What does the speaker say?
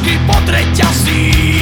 Hračky pod reťazí